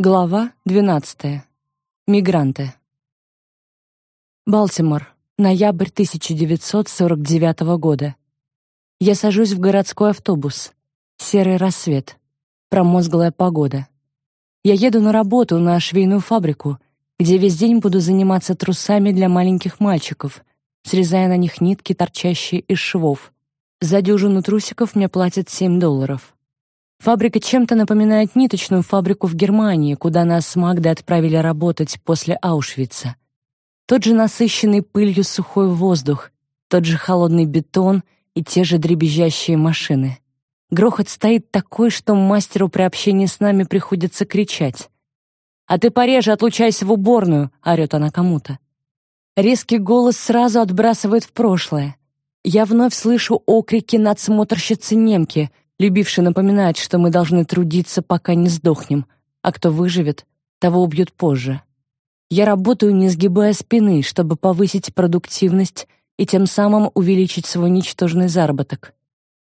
Глава 12. Мигранты. Балтимор. Ноябрь 1949 года. Я сажусь в городской автобус. Серый рассвет. Промозглая погода. Я еду на работу на швейную фабрику, где весь день буду заниматься трусами для маленьких мальчиков, срезая на них нитки, торчащие из швов. За дюжину трусиков мне платят 7 долларов. Фабрика чем-то напоминает ниточную фабрику в Германии, куда нас с Магдой отправили работать после Аушвица. Тот же насыщенный пылью сухой воздух, тот же холодный бетон и те же дребезжащие машины. Грохот стоит такой, что мастеру при общении с нами приходится кричать. «А ты пореже отлучайся в уборную!» — орёт она кому-то. Резкий голос сразу отбрасывает в прошлое. Я вновь слышу окрики надсмотрщицы немки — любивший напоминать, что мы должны трудиться, пока не сдохнем, а кто выживет, того убьют позже. Я работаю, не сгибая спины, чтобы повысить продуктивность и тем самым увеличить свой ничтожный заработок.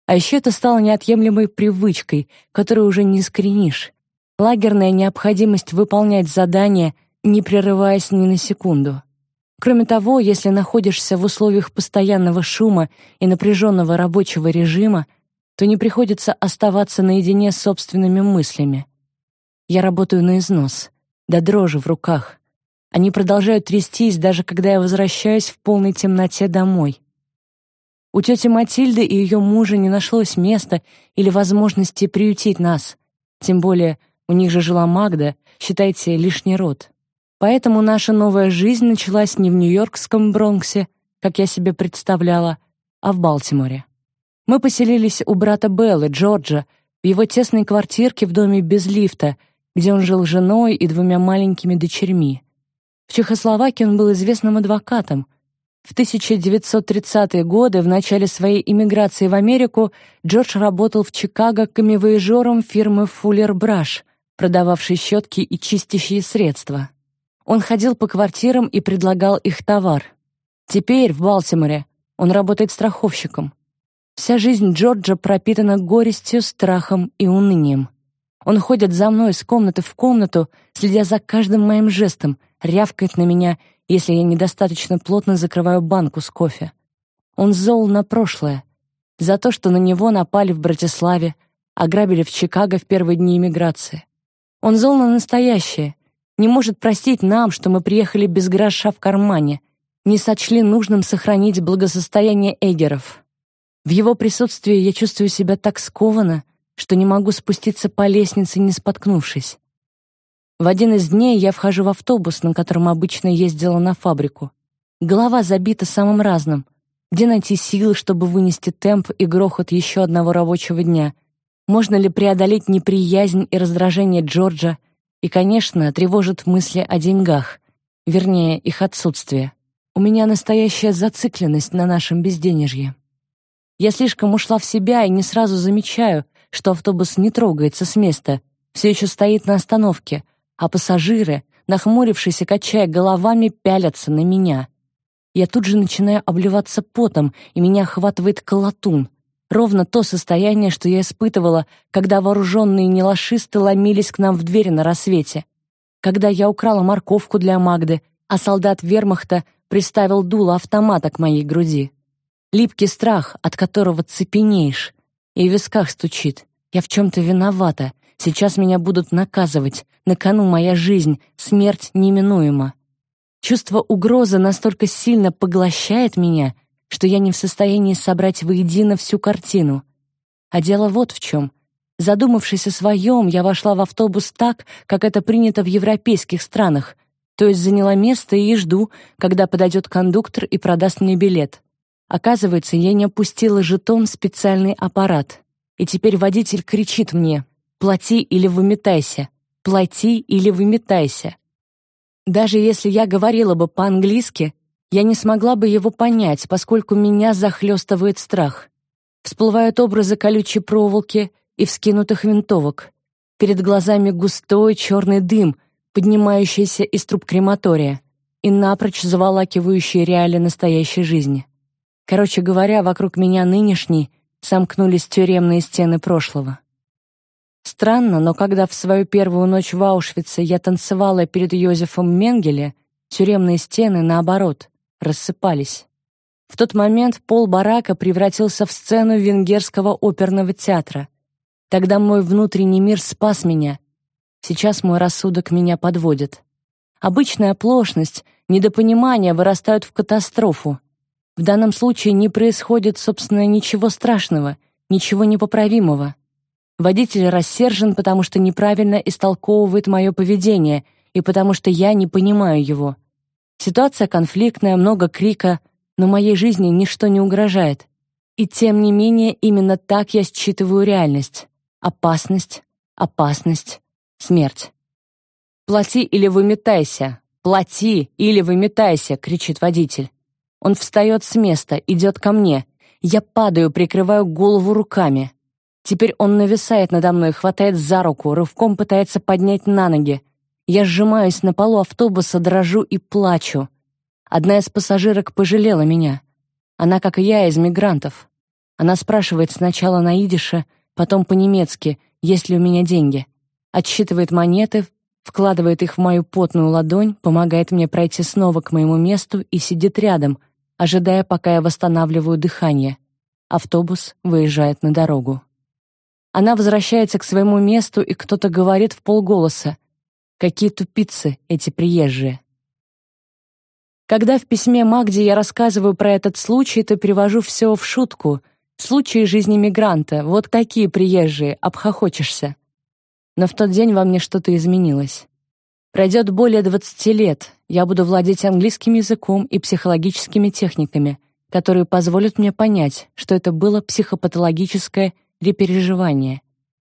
А еще это стало неотъемлемой привычкой, которую уже не искоренишь. Лагерная необходимость выполнять задания, не прерываясь ни на секунду. Кроме того, если находишься в условиях постоянного шума и напряженного рабочего режима, то не приходится оставаться наедине с собственными мыслями. Я работаю на износ, до дрожи в руках. Они продолжают трястись, даже когда я возвращаюсь в полной темноте домой. У тети Матильды и ее мужа не нашлось места или возможности приютить нас. Тем более, у них же жила Магда, считайте, лишний род. Поэтому наша новая жизнь началась не в Нью-Йоркском Бронксе, как я себе представляла, а в Балтиморе. Мы поселились у брата Беллы, Джорджа, в его тесной квартирке в доме без лифта, где он жил с женой и двумя маленькими дочерьми. В Чехословакии он был известным адвокатом. В 1930-е годы, в начале своей иммиграции в Америку, Джордж работал в Чикаго камевояжером фирмы Fuller Brush, продававшей щетки и чистящие средства. Он ходил по квартирам и предлагал их товар. Теперь, в Балтиморе, он работает страховщиком. Вся жизнь Джорджа пропитана горестью, страхом и унынием. Он ходит за мной из комнаты в комнату, следя за каждым моим жестом, рявкает на меня, если я недостаточно плотно закрываю банку с кофе. Он зол на прошлое, за то, что на него напали в Братиславе, ограбили в Чикаго в первые дни эмиграции. Он зол на настоящее, не может простить нам, что мы приехали без гроша в кармане, не сочли нужным сохранить благосостояние Эгеров. В его присутствии я чувствую себя так скованно, что не могу спуститься по лестнице, не споткнувшись. В один из дней я вхожу в автобус, на котором обычно ездила на фабрику. Голова забита самым разным. Где найти силы, чтобы вынести темп и грохот еще одного рабочего дня? Можно ли преодолеть неприязнь и раздражение Джорджа? И, конечно, тревожат мысли о деньгах, вернее, их отсутствие. У меня настоящая зацикленность на нашем безденежье. Я слишком ушла в себя и не сразу замечаю, что автобус не трогается с места, все еще стоит на остановке, а пассажиры, нахмурившись и качая головами, пялятся на меня. Я тут же начинаю обливаться потом, и меня охватывает колотун. Ровно то состояние, что я испытывала, когда вооруженные нелашисты ломились к нам в двери на рассвете. Когда я украла морковку для Магды, а солдат вермахта приставил дуло автомата к моей груди. Липкий страх, от которого цепенеешь, и в висках стучит. Я в чем-то виновата. Сейчас меня будут наказывать. На кону моя жизнь, смерть неминуема. Чувство угрозы настолько сильно поглощает меня, что я не в состоянии собрать воедино всю картину. А дело вот в чем. Задумавшись о своем, я вошла в автобус так, как это принято в европейских странах, то есть заняла место и жду, когда подойдет кондуктор и продаст мне билет. Оказывается, я не опустила жетон в специальный аппарат. И теперь водитель кричит мне «Плати или выметайся! Плати или выметайся!» Даже если я говорила бы по-английски, я не смогла бы его понять, поскольку меня захлестывает страх. Всплывают образы колючей проволоки и вскинутых винтовок. Перед глазами густой черный дым, поднимающийся из труб крематория и напрочь заволакивающий реалии настоящей жизни. Короче говоря, вокруг меня нынешней сомкнулись тюремные стены прошлого. Странно, но когда в свою первую ночь в Аушвице я танцевала перед Йозефом Менгеле, тюремные стены, наоборот, рассыпались. В тот момент пол барака превратился в сцену венгерского оперного театра. Тогда мой внутренний мир спас меня. Сейчас мой рассудок меня подводит. Обычная оплошность, недопонимание вырастают в катастрофу. В данном случае не происходит, собственно, ничего страшного, ничего непоправимого. Водитель рассержен, потому что неправильно истолковывает мое поведение и потому что я не понимаю его. Ситуация конфликтная, много крика, но моей жизни ничто не угрожает. И тем не менее именно так я считываю реальность. Опасность, опасность, смерть. «Плати или выметайся! Плати или выметайся!» — кричит водитель. Он встает с места, идет ко мне. Я падаю, прикрываю голову руками. Теперь он нависает надо мной, хватает за руку, рывком пытается поднять на ноги. Я сжимаюсь на полу автобуса, дрожу и плачу. Одна из пассажирок пожалела меня. Она, как и я, из мигрантов. Она спрашивает сначала на идише, потом по-немецки, есть ли у меня деньги. Отсчитывает монеты, вкладывает их в мою потную ладонь, помогает мне пройти снова к моему месту и сидит рядом, ожидая, пока я восстанавливаю дыхание. Автобус выезжает на дорогу. Она возвращается к своему месту, и кто-то говорит в полголоса. Какие тупицы эти приезжие. Когда в письме Магде я рассказываю про этот случай, то перевожу все в шутку. Случаи жизни мигранта, вот такие приезжие, обхохочешься. Но в тот день во мне что-то изменилось. Пройдет более 20 лет, я буду владеть английским языком и психологическими техниками, которые позволят мне понять, что это было психопатологическое репереживание.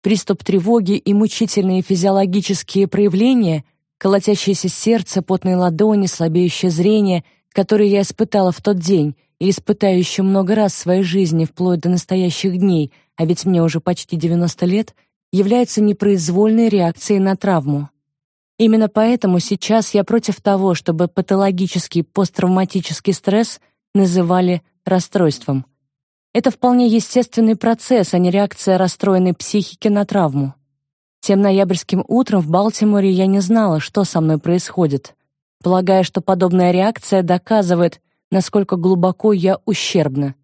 Приступ тревоги и мучительные физиологические проявления, колотящееся сердце, потные ладони, слабеющее зрение, которые я испытала в тот день и испытаю еще много раз в своей жизни вплоть до настоящих дней, а ведь мне уже почти 90 лет, являются непроизвольной реакцией на травму. Именно поэтому сейчас я против того, чтобы патологический посттравматический стресс называли расстройством. Это вполне естественный процесс, а не реакция расстроенной психики на травму. Тем ноябрьским утром в Балтиморе я не знала, что со мной происходит, полагая, что подобная реакция доказывает, насколько глубоко я ущербна.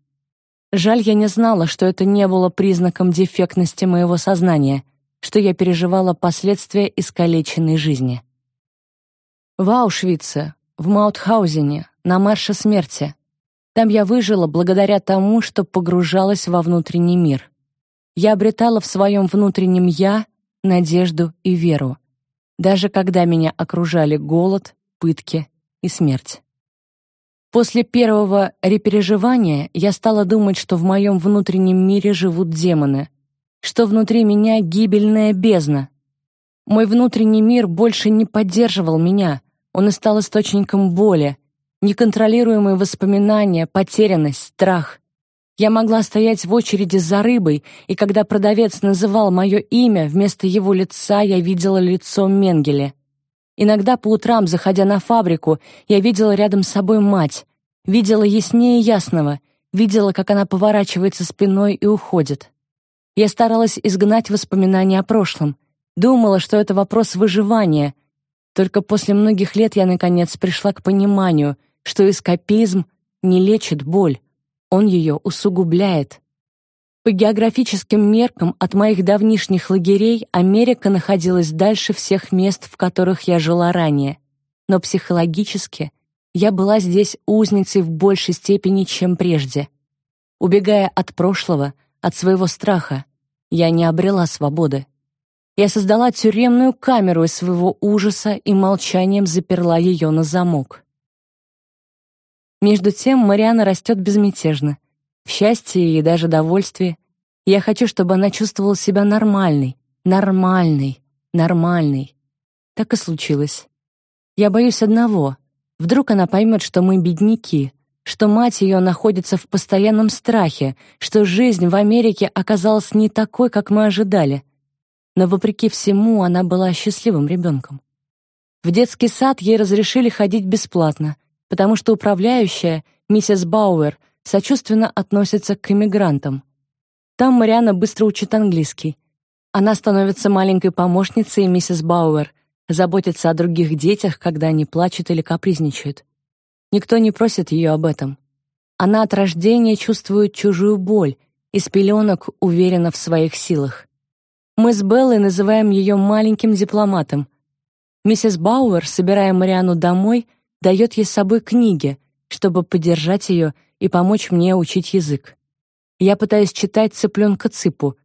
Жаль, я не знала, что это не было признаком дефектности моего сознания, что я переживала последствия искалеченной жизни. В Аушвице, в Маутхаузене, на марше смерти, там я выжила благодаря тому, что погружалась во внутренний мир. Я обретала в своем внутреннем «я» надежду и веру, даже когда меня окружали голод, пытки и смерть. После первого репереживания я стала думать, что в моем внутреннем мире живут демоны, что внутри меня гибельная бездна. Мой внутренний мир больше не поддерживал меня, он и стал источником боли, неконтролируемые воспоминания, потерянность, страх. Я могла стоять в очереди за рыбой, и когда продавец называл мое имя, вместо его лица я видела лицо Менгеле. Иногда по утрам, заходя на фабрику, я видела рядом с собой мать, видела яснее ясного, видела, как она поворачивается спиной и уходит. Я старалась изгнать воспоминания о прошлом, думала, что это вопрос выживания. Только после многих лет я, наконец, пришла к пониманию — что эскапизм не лечит боль, он ее усугубляет. По географическим меркам от моих давнишних лагерей Америка находилась дальше всех мест, в которых я жила ранее. Но психологически я была здесь узницей в большей степени, чем прежде. Убегая от прошлого, от своего страха, я не обрела свободы. Я создала тюремную камеру из своего ужаса и молчанием заперла ее на замок. Между тем Мариана растет безмятежно, в счастье и даже довольстве. Я хочу, чтобы она чувствовала себя нормальной, нормальной, нормальной. Так и случилось. Я боюсь одного. Вдруг она поймет, что мы бедняки, что мать ее находится в постоянном страхе, что жизнь в Америке оказалась не такой, как мы ожидали. Но вопреки всему она была счастливым ребенком. В детский сад ей разрешили ходить бесплатно — потому что управляющая, миссис Бауэр, сочувственно относится к иммигрантам. Там Мариана быстро учит английский. Она становится маленькой помощницей миссис Бауэр, заботится о других детях, когда они плачут или капризничают. Никто не просит ее об этом. Она от рождения чувствует чужую боль, и с пеленок уверена в своих силах. Мы с Беллой называем ее маленьким дипломатом. Миссис Бауэр, собирая Мариану домой, дает ей с собой книги, чтобы поддержать ее и помочь мне учить язык. Я пытаюсь читать «Цыпленка Цыпу».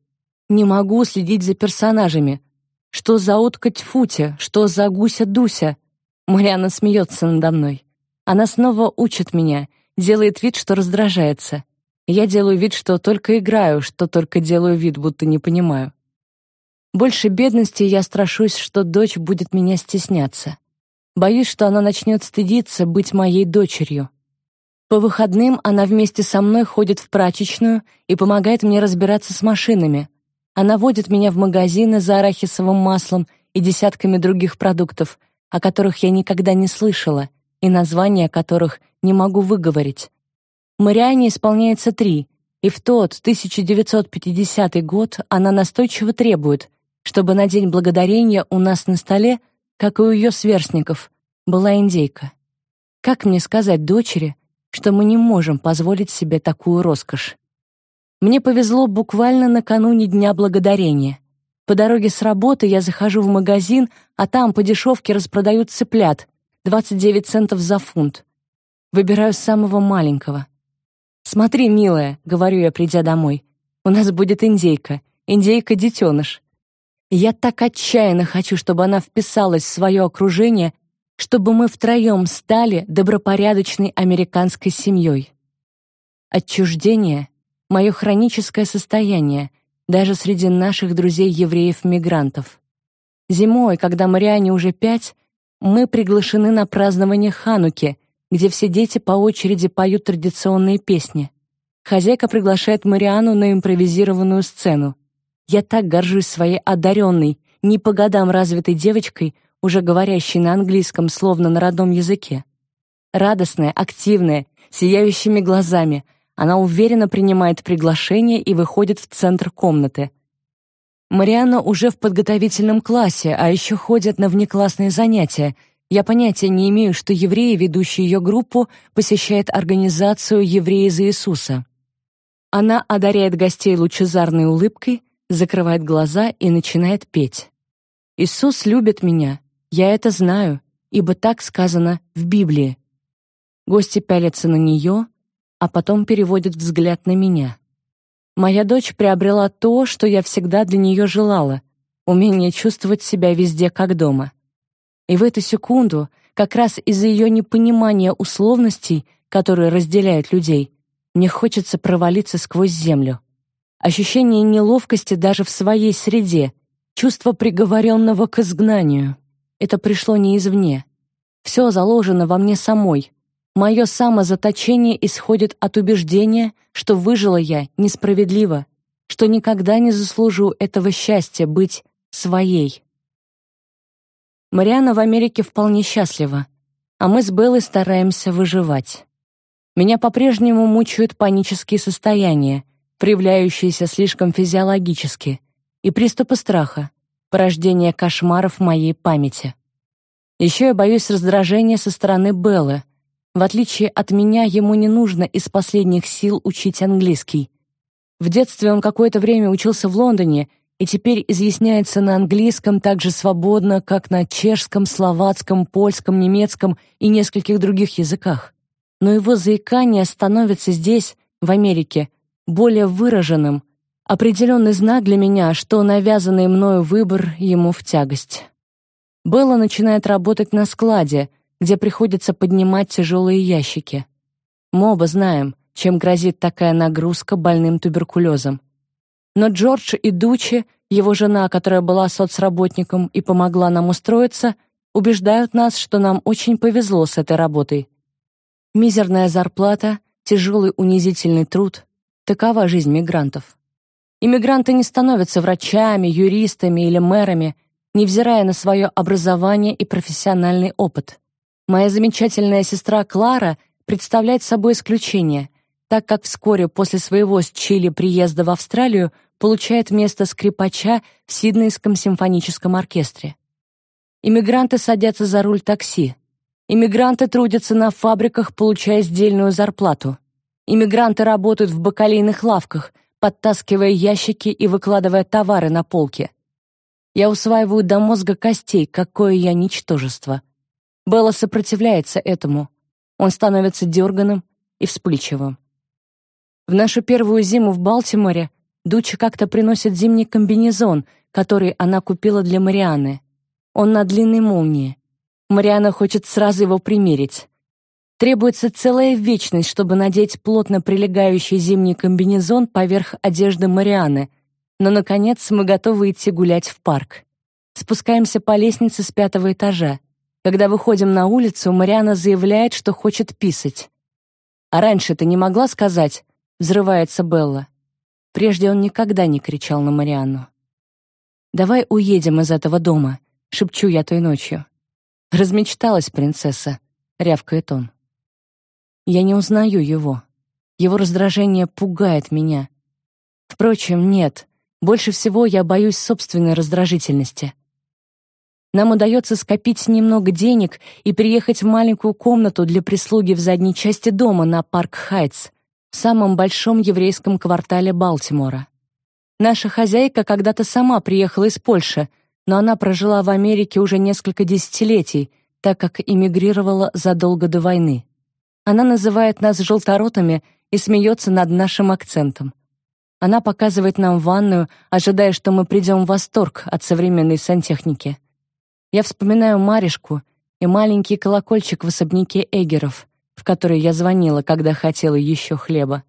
Не могу следить за персонажами. Что за утка Тьфутя, что за гуся Дуся? Мариана смеется надо мной. Она снова учит меня, делает вид, что раздражается. Я делаю вид, что только играю, что только делаю вид, будто не понимаю. Больше бедности я страшусь, что дочь будет меня стесняться. Боюсь, что она начнет стыдиться быть моей дочерью. По выходным она вместе со мной ходит в прачечную и помогает мне разбираться с машинами. Она водит меня в магазины за арахисовым маслом и десятками других продуктов, о которых я никогда не слышала — и названия которых не могу выговорить. Мариане исполняется три, и в тот 1950 год она настойчиво требует, чтобы на День Благодарения у нас на столе, как и у ее сверстников, была индейка. Как мне сказать дочери, что мы не можем позволить себе такую роскошь? Мне повезло буквально накануне Дня Благодарения. По дороге с работы я захожу в магазин, а там по дешевке распродают цыплят, 29 центов за фунт. Выбираю самого маленького. «Смотри, милая», — говорю я, придя домой, «у нас будет индейка, индейка-детеныш». Я так отчаянно хочу, чтобы она вписалась в свое окружение, чтобы мы втроем стали добропорядочной американской семьей. Отчуждение — мое хроническое состояние, даже среди наших друзей-евреев-мигрантов. Зимой, когда Мариане уже пять, мы приглашены на празднование Хануки, где все дети по очереди поют традиционные песни. Хозяйка приглашает Мариану на импровизированную сцену. Я так горжусь своей одаренной, не по годам развитой девочкой, уже говорящей на английском словно на родном языке. Радостная, активная, сияющими глазами, она уверенно принимает приглашение и выходит в центр комнаты — Марианна уже в подготовительном классе, а еще ходят на внеклассные занятия. Я понятия не имею, что евреи, ведущие ее группу, посещают организацию «Евреи за Иисуса». Она одаряет гостей лучезарной улыбкой, закрывает глаза и начинает петь. «Иисус любит меня, я это знаю, ибо так сказано в Библии». Гости пялятся на нее, а потом переводят взгляд на меня. Моя дочь приобрела то, что я всегда для нее желала — умение чувствовать себя везде как дома. И в эту секунду, как раз из-за ее непонимания условностей, которые разделяют людей, мне хочется провалиться сквозь землю. Ощущение неловкости даже в своей среде, чувство приговоренного к изгнанию. Это пришло не извне. Все заложено во мне самой, Мое самозаточение исходит от убеждения, что выжила я несправедливо, что никогда не заслужу этого счастья быть своей. Мариана в Америке вполне счастлива, а мы с Беллой стараемся выживать. Меня по-прежнему мучают панические состояния, проявляющиеся слишком физиологически, и приступы страха, порождение кошмаров моей памяти. Еще я боюсь раздражения со стороны Беллы, в отличие от меня, ему не нужно из последних сил учить английский. В детстве он какое-то время учился в Лондоне и теперь изъясняется на английском так же свободно, как на чешском, словацком, польском, немецком и нескольких других языках. Но его заикание становится здесь, в Америке, более выраженным, определенный знак для меня, что навязанный мною выбор ему в тягость. Белла начинает работать на складе — где приходится поднимать тяжелые ящики. Мы оба знаем, чем грозит такая нагрузка больным туберкулезом. Но Джордж и Дучи, его жена, которая была соцработником и помогла нам устроиться, убеждают нас, что нам очень повезло с этой работой. Мизерная зарплата, тяжелый унизительный труд — такова жизнь мигрантов. Иммигранты не становятся врачами, юристами или мэрами, невзирая на свое образование и профессиональный опыт. Моя замечательная сестра Клара представляет собой исключение. так как вскоре после своего с Чили приезда в Австралию получает место скрипача в Сиднейском симфоническом оркестре. Иммигранты садятся за руль такси. Иммигранты трудятся на фабриках, получая сдельную зарплату. Иммигранты работают в бакалейных лавках, подтаскивая ящики и выкладывая товары на полки. Я усваиваю до мозга костей, какое я ничтожество. Белла сопротивляется этому. Он становится дерганым и вспыльчивым. В нашу первую зиму в Балтиморе Дуча как-то приносит зимний комбинезон, который она купила для Марианы. Он на длинной молнии. Мариана хочет сразу его примерить. Требуется целая вечность, чтобы надеть плотно прилегающий зимний комбинезон поверх одежды Марианы. Но, наконец, мы готовы идти гулять в парк. Спускаемся по лестнице с пятого этажа. Когда выходим на улицу, Мариана заявляет, что хочет писать. «А раньше ты не могла сказать?» — взрывается Белла. Прежде он никогда не кричал на Марианну. «Давай уедем из этого дома», — шепчу я той ночью. «Размечталась принцесса», — рявкает он. Я не узнаю его. Его раздражение пугает меня. Впрочем, нет. Больше всего я боюсь собственной раздражительности. Нам удается скопить немного денег и переехать в маленькую комнату для прислуги в задней части дома на Парк-Хайтс, в самом большом еврейском квартале Балтимора. Наша хозяйка когда-то сама приехала из Польши, но она прожила в Америке уже несколько десятилетий, так как эмигрировала задолго до войны. Она называет нас желторотами и смеется над нашим акцентом. Она показывает нам ванную, ожидая, что мы придем в восторг от современной сантехники. Я вспоминаю Маришку и маленький колокольчик в особняке Эгеров, в который я звонила, когда хотела еще хлеба.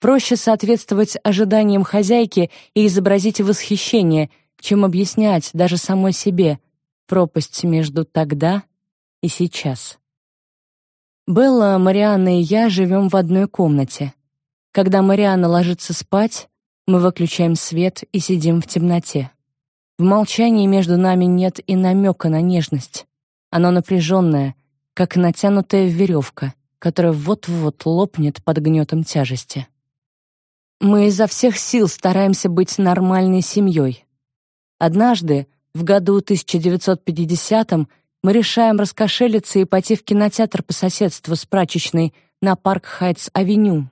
Проще соответствовать ожиданиям хозяйки и изобразить восхищение, чем объяснять даже самой себе пропасть между тогда и сейчас. Белла, Марианна и я живем в одной комнате. Когда Марианна ложится спать, мы выключаем свет и сидим в темноте. В молчании между нами нет и намека на нежность. Оно напряженное, как натянутая веревка, которая вот-вот лопнет под гнетом тяжести. Мы изо всех сил стараемся быть нормальной семьей. Однажды, в году 1950-м, мы решаем раскошелиться и пойти в кинотеатр по соседству с прачечной на Парк Хайтс-авеню.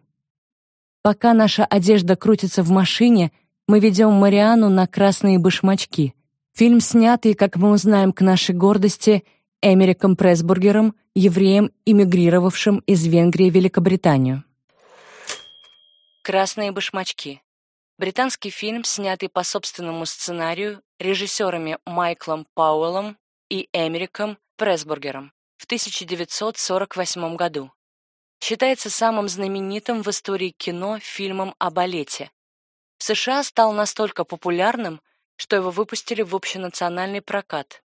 Пока наша одежда крутится в машине, мы ведем Мариану на красные башмачки. Фильм снятый, как мы узнаем к нашей гордости, Эмериком Пресбургером, евреем, эмигрировавшим из Венгрии в Великобританию. «Красные башмачки» Британский фильм, снятый по собственному сценарию режиссерами Майклом Пауэллом и Эмериком Пресбургером в 1948 году. Считается самым знаменитым в истории кино фильмом о балете. В США стал настолько популярным, что его выпустили в общенациональный прокат.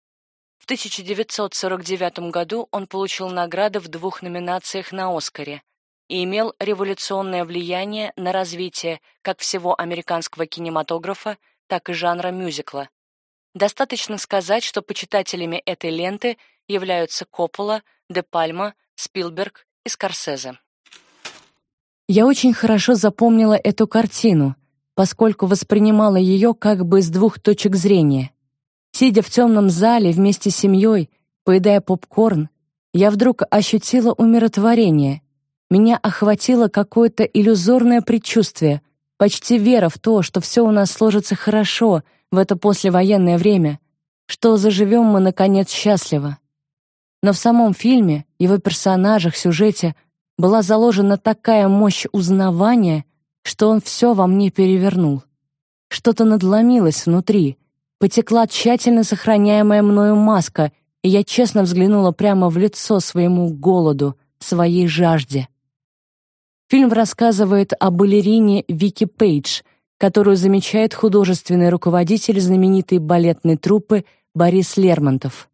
В 1949 году он получил награды в двух номинациях на Оскаре и имел революционное влияние на развитие как всего американского кинематографа, так и жанра мюзикла, Достаточно сказать, что почитателями этой ленты являются Коппола, Де Пальма, Спилберг и Скорсезе. Я очень хорошо запомнила эту картину, поскольку воспринимала ее как бы с двух точек зрения. Сидя в темном зале вместе с семьей, поедая попкорн, я вдруг ощутила умиротворение. Меня охватило какое-то иллюзорное предчувствие, почти вера в то, что все у нас сложится хорошо — в это послевоенное время, что заживем мы, наконец, счастливо. Но в самом фильме, его персонажах, сюжете была заложена такая мощь узнавания, что он все во мне перевернул. Что-то надломилось внутри, потекла тщательно сохраняемая мною маска, и я честно взглянула прямо в лицо своему голоду, своей жажде. Фильм рассказывает о балерине Вики Пейдж — которую замечает художественный руководитель знаменитой балетной труппы Борис Лермонтов.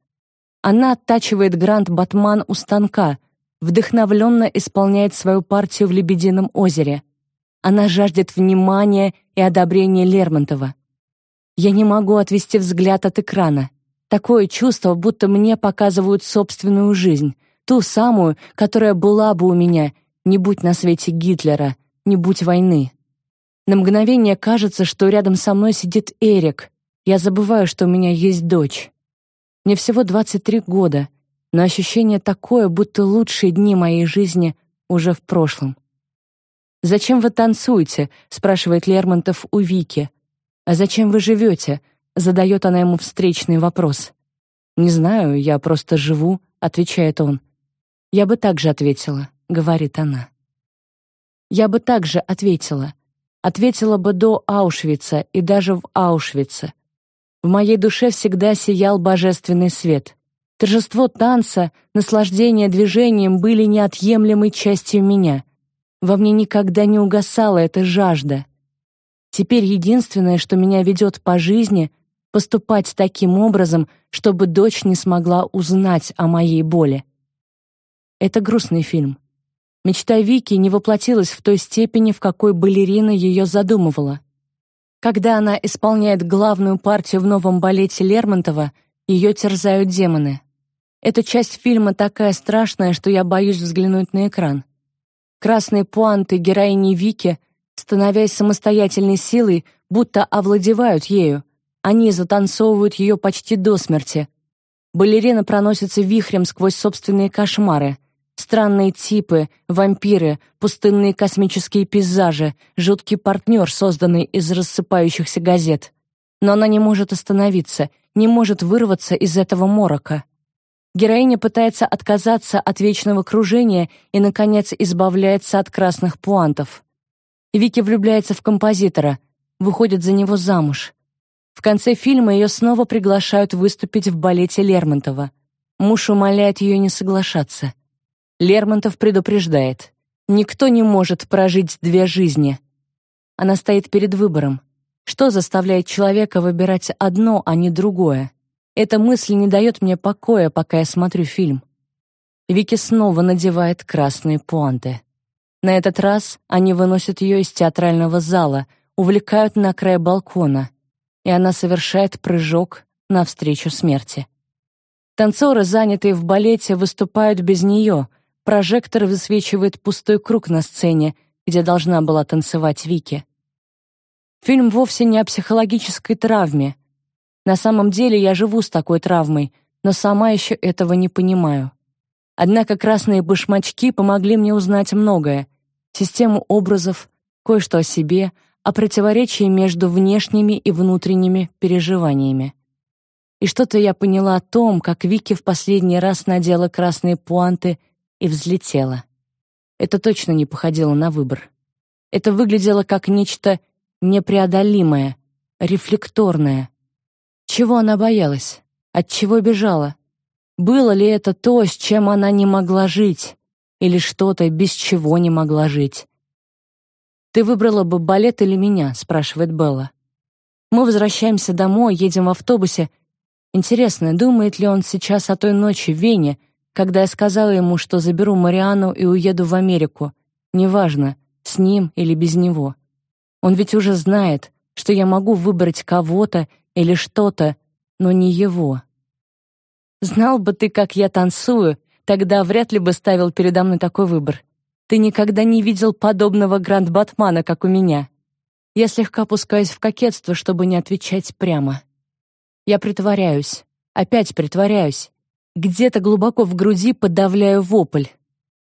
Она оттачивает грант «Батман» у станка, вдохновленно исполняет свою партию в «Лебедином озере». Она жаждет внимания и одобрения Лермонтова. Я не могу отвести взгляд от экрана. Такое чувство, будто мне показывают собственную жизнь, ту самую, которая была бы у меня, не будь на свете Гитлера, не будь войны. На мгновение кажется, что рядом со мной сидит Эрик. Я забываю, что у меня есть дочь. Мне всего 23 года, но ощущение такое, будто лучшие дни моей жизни уже в прошлом. «Зачем вы танцуете?» — спрашивает Лермонтов у Вики. «А зачем вы живете?» — задает она ему встречный вопрос. «Не знаю, я просто живу», — отвечает он. «Я бы так же ответила», — говорит она. «Я бы так же ответила. Ответила бы до Аушвица и даже в Аушвице. В моей душе всегда сиял божественный свет. Торжество танца, наслаждение движением были неотъемлемой частью меня. Во мне никогда не угасала эта жажда. Теперь единственное, что меня ведет по жизни, поступать таким образом, чтобы дочь не смогла узнать о моей боли. Это грустный фильм. Мечта Вики не воплотилась в той степени, в какой балерина ее задумывала. Когда она исполняет главную партию в новом балете Лермонтова, ее терзают демоны. Эта часть фильма такая страшная, что я боюсь взглянуть на экран. Красные пуанты героини Вики, становясь самостоятельной силой, будто овладевают ею. Они затанцовывают ее почти до смерти. Балерина проносится вихрем сквозь собственные кошмары — Странные типы, вампиры, пустынные космические пейзажи, жуткий партнер, созданный из рассыпающихся газет. Но она не может остановиться, не может вырваться из этого морока. Героиня пытается отказаться от вечного кружения и, наконец, избавляется от красных пуантов. Вики влюбляется в композитора, выходит за него замуж. В конце фильма ее снова приглашают выступить в балете Лермонтова. Муж умоляет ее не соглашаться. Лермонтов предупреждает. Никто не может прожить две жизни. Она стоит перед выбором. Что заставляет человека выбирать одно, а не другое? Эта мысль не дает мне покоя, пока я смотрю фильм. Вики снова надевает красные пуанты. На этот раз они выносят ее из театрального зала, увлекают на край балкона, и она совершает прыжок навстречу смерти. Танцоры, занятые в балете, выступают без нее — Прожектор высвечивает пустой круг на сцене, где должна была танцевать Вики. Фильм вовсе не о психологической травме. На самом деле я живу с такой травмой, но сама еще этого не понимаю. Однако красные башмачки помогли мне узнать многое. Систему образов, кое-что о себе, о противоречии между внешними и внутренними переживаниями. И что-то я поняла о том, как Вики в последний раз надела красные пуанты и взлетела. Это точно не походило на выбор. Это выглядело как нечто непреодолимое, рефлекторное. Чего она боялась? От чего бежала? Было ли это то, с чем она не могла жить? Или что-то, без чего не могла жить? «Ты выбрала бы балет или меня?» — спрашивает Белла. Мы возвращаемся домой, едем в автобусе. Интересно, думает ли он сейчас о той ночи в Вене, когда я сказала ему, что заберу Мариану и уеду в Америку, неважно, с ним или без него. Он ведь уже знает, что я могу выбрать кого-то или что-то, но не его. Знал бы ты, как я танцую, тогда вряд ли бы ставил передо мной такой выбор. Ты никогда не видел подобного гранд-батмана, как у меня. Я слегка пускаюсь в кокетство, чтобы не отвечать прямо. Я притворяюсь, опять притворяюсь, где-то глубоко в груди подавляю вопль.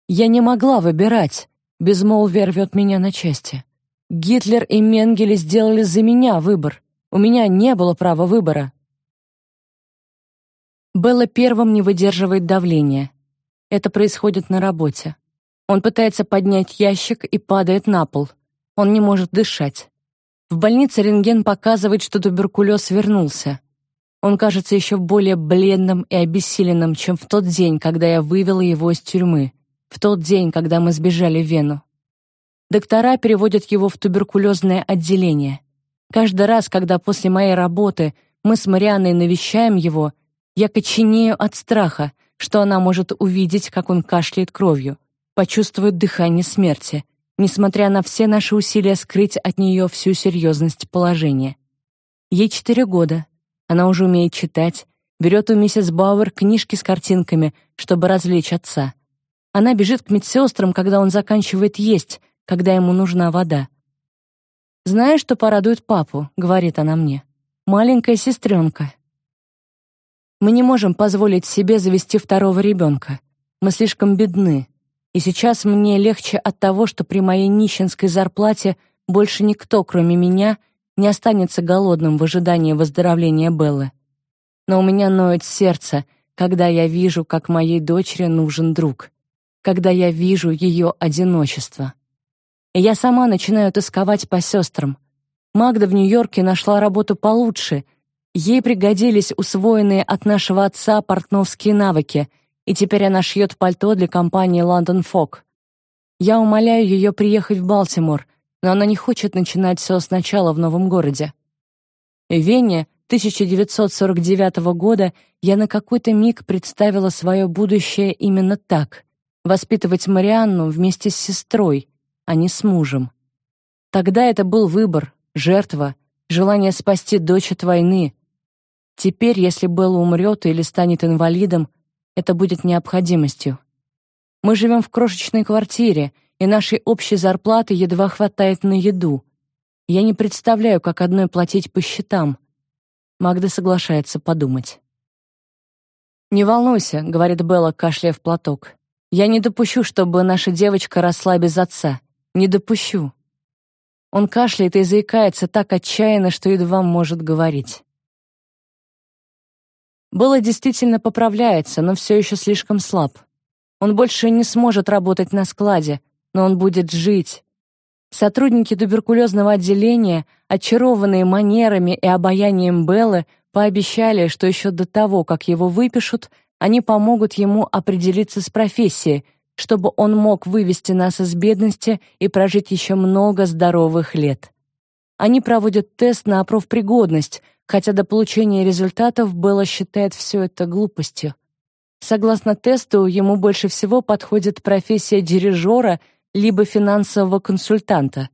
Я не могла выбирать. Безмолвие рвет меня на части. Гитлер и Менгеле сделали за меня выбор. У меня не было права выбора. Белла первым не выдерживает давления. Это происходит на работе. Он пытается поднять ящик и падает на пол. Он не может дышать. В больнице рентген показывает, что туберкулез вернулся. Он кажется еще более бледным и обессиленным, чем в тот день, когда я вывела его из тюрьмы, в тот день, когда мы сбежали в Вену. Доктора переводят его в туберкулезное отделение. Каждый раз, когда после моей работы мы с Марианной навещаем его, я коченею от страха, что она может увидеть, как он кашляет кровью, почувствовать дыхание смерти, несмотря на все наши усилия скрыть от нее всю серьезность положения. Ей четыре года, она уже умеет читать, берет у миссис Бауэр книжки с картинками, чтобы развлечь отца. Она бежит к медсестрам, когда он заканчивает есть, когда ему нужна вода. «Знаешь, что порадует папу?» — говорит она мне. «Маленькая сестренка». Мы не можем позволить себе завести второго ребенка. Мы слишком бедны. И сейчас мне легче от того, что при моей нищенской зарплате больше никто, кроме меня, не останется голодным в ожидании выздоровления Беллы. Но у меня ноет сердце, когда я вижу, как моей дочери нужен друг, когда я вижу ее одиночество. И я сама начинаю тосковать по сестрам. Магда в Нью-Йорке нашла работу получше. Ей пригодились усвоенные от нашего отца портновские навыки — и теперь она шьет пальто для компании London Fog. Я умоляю ее приехать в Балтимор, но она не хочет начинать все сначала в новом городе. В Вене 1949 года я на какой-то миг представила свое будущее именно так — воспитывать Марианну вместе с сестрой, а не с мужем. Тогда это был выбор, жертва, желание спасти дочь от войны. Теперь, если Белла умрет или станет инвалидом, это будет необходимостью. Мы живем в крошечной квартире, и нашей общей зарплаты едва хватает на еду. Я не представляю, как одной платить по счетам. Магда соглашается подумать. «Не волнуйся», — говорит Белла, кашляя в платок. «Я не допущу, чтобы наша девочка росла без отца. Не допущу». Он кашляет и заикается так отчаянно, что едва может говорить. Было действительно поправляется, но все еще слишком слаб. Он больше не сможет работать на складе, но он будет жить. Сотрудники туберкулезного отделения, очарованные манерами и обаянием Беллы, пообещали, что еще до того, как его выпишут, они помогут ему определиться с профессией, чтобы он мог вывести нас из бедности и прожить еще много здоровых лет. Они проводят тест на профпригодность, хотя до получения результатов Белла считает все это глупостью. Согласно тесту, ему больше всего подходит профессия дирижера либо финансового консультанта.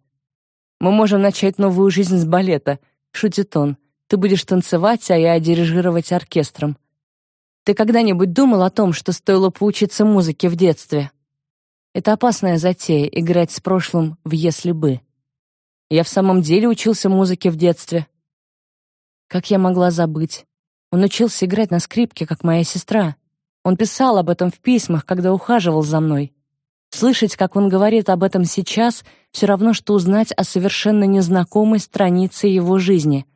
«Мы можем начать новую жизнь с балета», — шутит он. «Ты будешь танцевать, а я дирижировать оркестром». Ты когда-нибудь думал о том, что стоило поучиться музыке в детстве? Это опасная затея — играть с прошлым в «если бы». Я в самом деле учился музыке в детстве. Как я могла забыть? Он учился играть на скрипке, как моя сестра. Он писал об этом в письмах, когда ухаживал за мной. Слышать, как он говорит об этом сейчас, все равно, что узнать о совершенно незнакомой странице его жизни.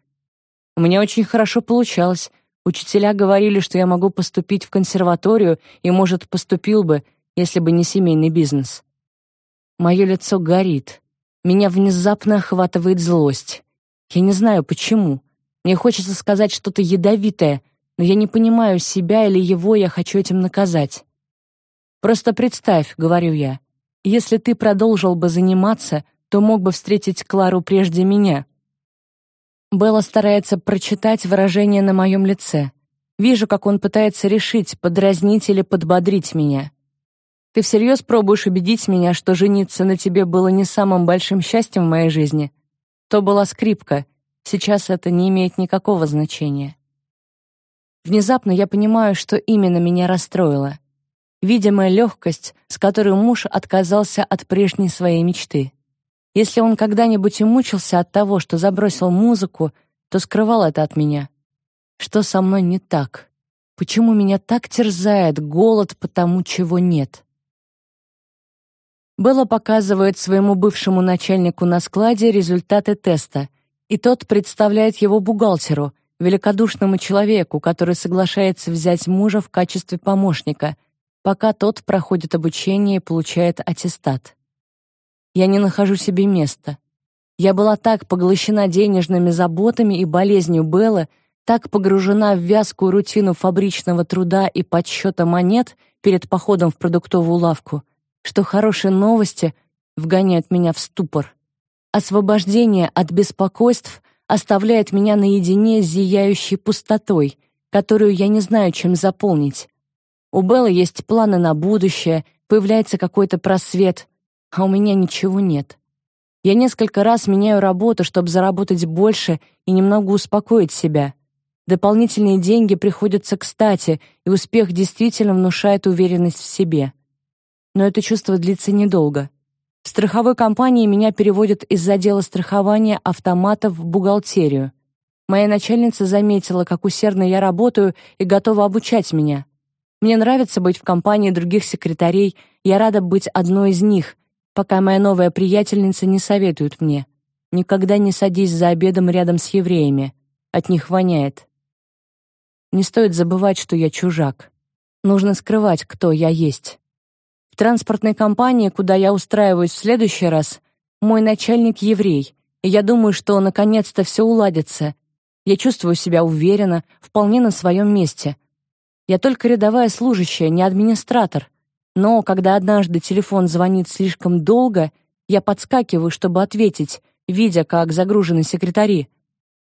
У меня очень хорошо получалось. Учителя говорили, что я могу поступить в консерваторию и, может, поступил бы, если бы не семейный бизнес. Мое лицо горит. Меня внезапно охватывает злость. Я не знаю, почему. Мне хочется сказать что-то ядовитое, но я не понимаю себя или его, я хочу этим наказать. Просто представь, говорю я, если ты продолжил бы заниматься, то мог бы встретить Клару прежде меня. Белла старается прочитать выражение на моем лице. Вижу, как он пытается решить, подразнить или подбодрить меня. Ты всерьез пробуешь убедить меня, что жениться на тебе было не самым большим счастьем в моей жизни? То была скрипка, Сейчас это не имеет никакого значения. Внезапно я понимаю, что именно меня расстроило. Видимая легкость, с которой муж отказался от прежней своей мечты. Если он когда-нибудь и мучился от того, что забросил музыку, то скрывал это от меня. Что со мной не так? Почему меня так терзает голод по тому, чего нет? Белла показывает своему бывшему начальнику на складе результаты теста — и тот представляет его бухгалтеру, великодушному человеку, который соглашается взять мужа в качестве помощника, пока тот проходит обучение и получает аттестат. Я не нахожу себе места. Я была так поглощена денежными заботами и болезнью Беллы, так погружена в вязкую рутину фабричного труда и подсчета монет перед походом в продуктовую лавку, что хорошие новости вгоняют меня в ступор. Освобождение от беспокойств оставляет меня наедине с зияющей пустотой, которую я не знаю, чем заполнить. У Беллы есть планы на будущее, появляется какой-то просвет, а у меня ничего нет. Я несколько раз меняю работу, чтобы заработать больше и немного успокоить себя. Дополнительные деньги приходятся кстати, и успех действительно внушает уверенность в себе. Но это чувство длится недолго. В страховой компании меня переводят из отдела страхования автоматов в бухгалтерию. Моя начальница заметила, как усердно я работаю и готова обучать меня. Мне нравится быть в компании других секретарей, я рада быть одной из них, пока моя новая приятельница не советует мне. Никогда не садись за обедом рядом с евреями. От них воняет. Не стоит забывать, что я чужак. Нужно скрывать, кто я есть. В транспортной компании, куда я устраиваюсь в следующий раз, мой начальник еврей, и я думаю, что наконец-то все уладится. Я чувствую себя уверенно, вполне на своем месте. Я только рядовая служащая, не администратор. Но когда однажды телефон звонит слишком долго, я подскакиваю, чтобы ответить, видя, как загружены секретари.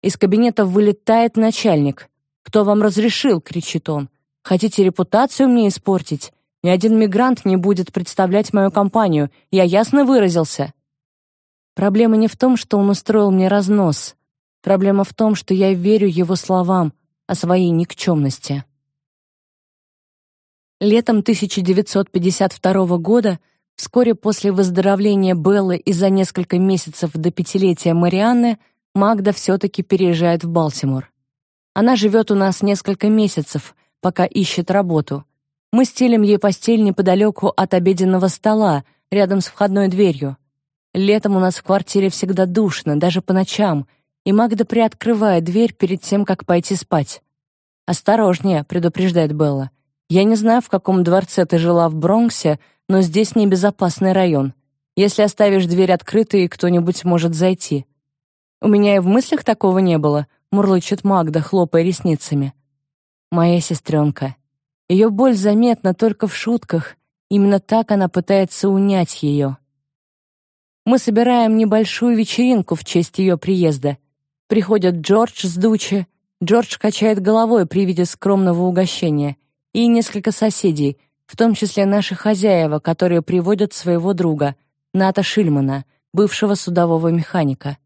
Из кабинета вылетает начальник. «Кто вам разрешил?» — кричит он. «Хотите репутацию мне испортить? Ни один мигрант не будет представлять мою компанию. Я ясно выразился». Проблема не в том, что он устроил мне разнос. Проблема в том, что я верю его словам о своей никчемности. Летом 1952 года, вскоре после выздоровления Беллы и за несколько месяцев до пятилетия Марианны, Магда все-таки переезжает в Балтимор. Она живет у нас несколько месяцев, пока ищет работу. Мы стелим ей постель неподалеку от обеденного стола, рядом с входной дверью. Летом у нас в квартире всегда душно, даже по ночам, и Магда приоткрывает дверь перед тем, как пойти спать. «Осторожнее», — предупреждает Белла. Я не знаю, в каком дворце ты жила в Бронксе, но здесь небезопасный район. Если оставишь дверь открытой, кто-нибудь может зайти. У меня и в мыслях такого не было, мурлычет Магда, хлопая ресницами. Моя сестренка. Ее боль заметна только в шутках. Именно так она пытается унять ее. Мы собираем небольшую вечеринку в честь ее приезда. Приходят Джордж с Дучи. Джордж качает головой при виде скромного угощения — и несколько соседей, в том числе наши хозяева, которые приводят своего друга, Ната Шильмана, бывшего судового механика.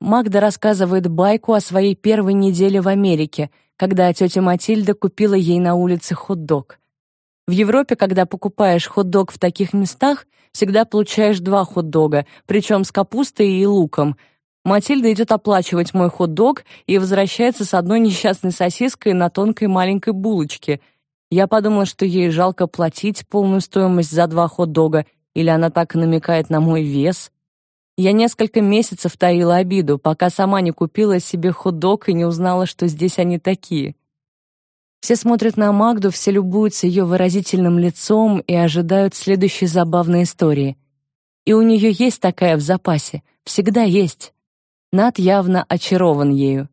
Магда рассказывает байку о своей первой неделе в Америке, когда тетя Матильда купила ей на улице хот-дог. В Европе, когда покупаешь хот-дог в таких местах, всегда получаешь два хот-дога, причем с капустой и луком. Матильда идет оплачивать мой хот-дог и возвращается с одной несчастной сосиской на тонкой маленькой булочке — я подумала, что ей жалко платить полную стоимость за два хот-дога, или она так намекает на мой вес. Я несколько месяцев таила обиду, пока сама не купила себе хот-дог и не узнала, что здесь они такие. Все смотрят на Магду, все любуются ее выразительным лицом и ожидают следующей забавной истории. И у нее есть такая в запасе, всегда есть. Над явно очарован ею.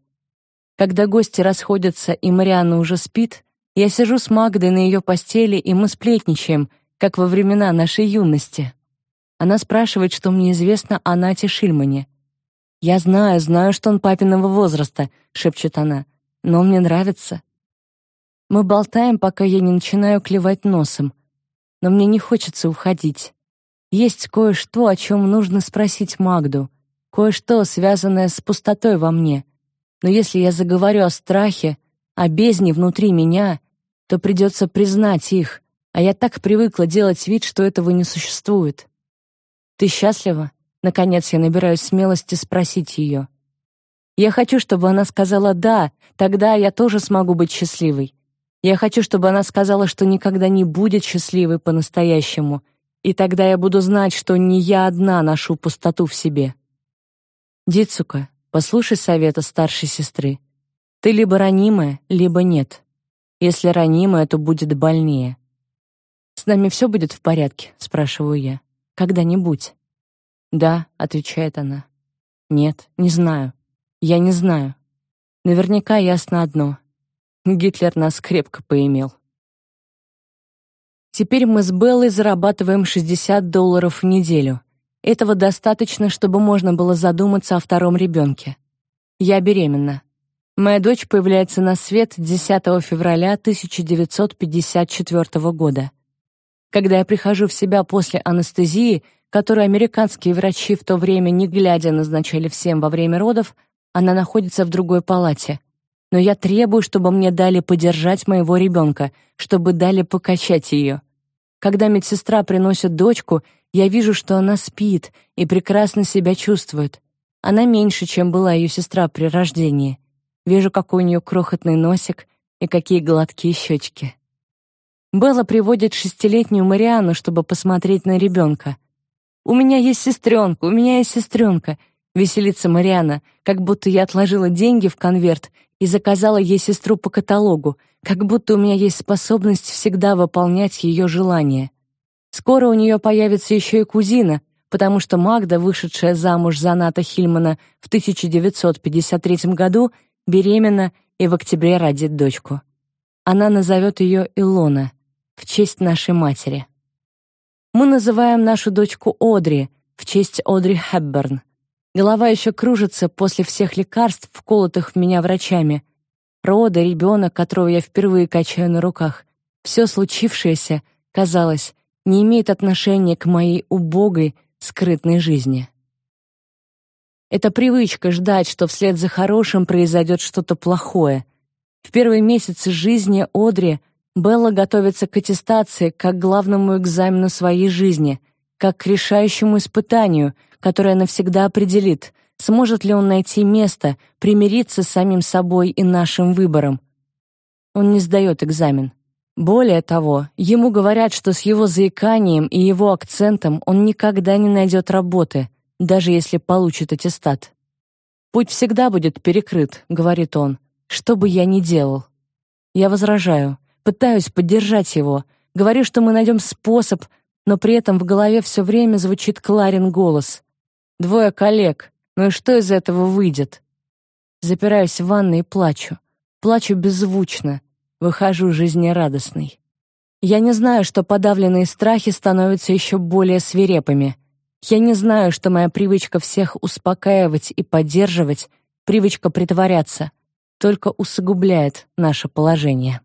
Когда гости расходятся и Марианна уже спит, я сижу с Магдой на ее постели, и мы сплетничаем, как во времена нашей юности. Она спрашивает, что мне известно о Нате Шильмане. «Я знаю, знаю, что он папиного возраста», — шепчет она, — «но он мне нравится». Мы болтаем, пока я не начинаю клевать носом. Но мне не хочется уходить. Есть кое-что, о чем нужно спросить Магду. Кое-что, связанное с пустотой во мне. Но если я заговорю о страхе, о бездне внутри меня, то придется признать их, а я так привыкла делать вид, что этого не существует. «Ты счастлива?» Наконец я набираюсь смелости спросить ее. Я хочу, чтобы она сказала «да», тогда я тоже смогу быть счастливой. Я хочу, чтобы она сказала, что никогда не будет счастливой по-настоящему, и тогда я буду знать, что не я одна ношу пустоту в себе. Дицука, послушай совета старшей сестры. Ты либо ранимая, либо нет. Если ранимая, то будет больнее. «С нами все будет в порядке?» — спрашиваю я. «Когда-нибудь?» «Да», — отвечает она. «Нет, не знаю. Я не знаю. Наверняка ясно одно. Гитлер нас крепко поимел». Теперь мы с Беллой зарабатываем 60 долларов в неделю. Этого достаточно, чтобы можно было задуматься о втором ребенке. Я беременна. Моя дочь появляется на свет 10 февраля 1954 года. Когда я прихожу в себя после анестезии, которую американские врачи в то время не глядя назначали всем во время родов, она находится в другой палате. Но я требую, чтобы мне дали подержать моего ребенка, чтобы дали покачать ее. Когда медсестра приносит дочку, я вижу, что она спит и прекрасно себя чувствует. Она меньше, чем была ее сестра при рождении. Вижу, какой у нее крохотный носик и какие гладкие щечки. Белла приводит шестилетнюю Марианну, чтобы посмотреть на ребенка. «У меня есть сестренка, у меня есть сестренка», — веселится Марианна, как будто я отложила деньги в конверт и заказала ей сестру по каталогу, как будто у меня есть способность всегда выполнять ее желания. Скоро у нее появится еще и кузина, потому что Магда, вышедшая замуж за Ната Хильмана в 1953 году, беременна и в октябре родит дочку. Она назовет ее Илона в честь нашей матери. Мы называем нашу дочку Одри в честь Одри Хепберн. Голова еще кружится после всех лекарств, вколотых в меня врачами. Роды, ребенок, которого я впервые качаю на руках. Все случившееся, казалось, не имеет отношения к моей убогой, скрытной жизни. Это привычка ждать, что вслед за хорошим произойдет что-то плохое. В первые месяцы жизни Одри Белла готовится к аттестации как главному экзамену своей жизни, как к решающему испытанию, которое навсегда определит, сможет ли он найти место, примириться с самим собой и нашим выбором. Он не сдает экзамен. Более того, ему говорят, что с его заиканием и его акцентом он никогда не найдет работы, даже если получит аттестат. «Путь всегда будет перекрыт», — говорит он, — «что бы я ни делал». Я возражаю, пытаюсь поддержать его, говорю, что мы найдем способ, но при этом в голове все время звучит Кларин голос. «Двое коллег, ну и что из этого выйдет?» Запираюсь в ванной и плачу. Плачу беззвучно, Выхожу жизнерадостной. Я не знаю, что подавленные страхи становятся еще более свирепыми. Я не знаю, что моя привычка всех успокаивать и поддерживать, привычка притворяться, только усугубляет наше положение.